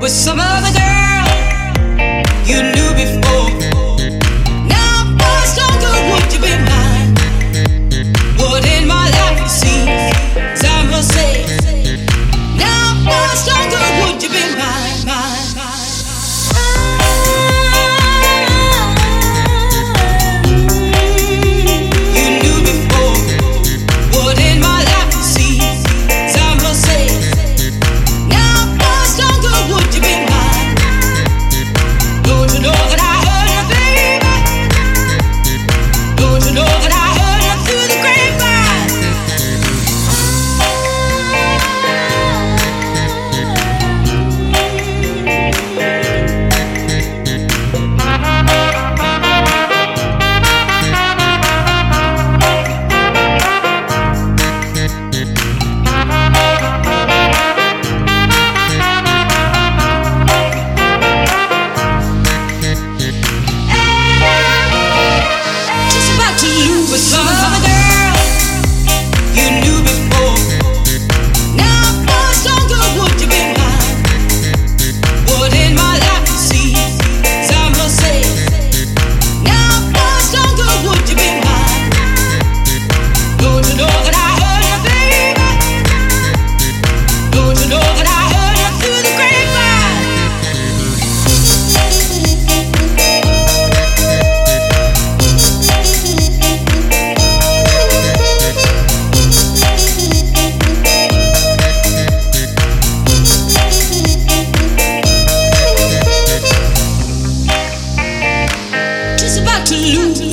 with some other to lose.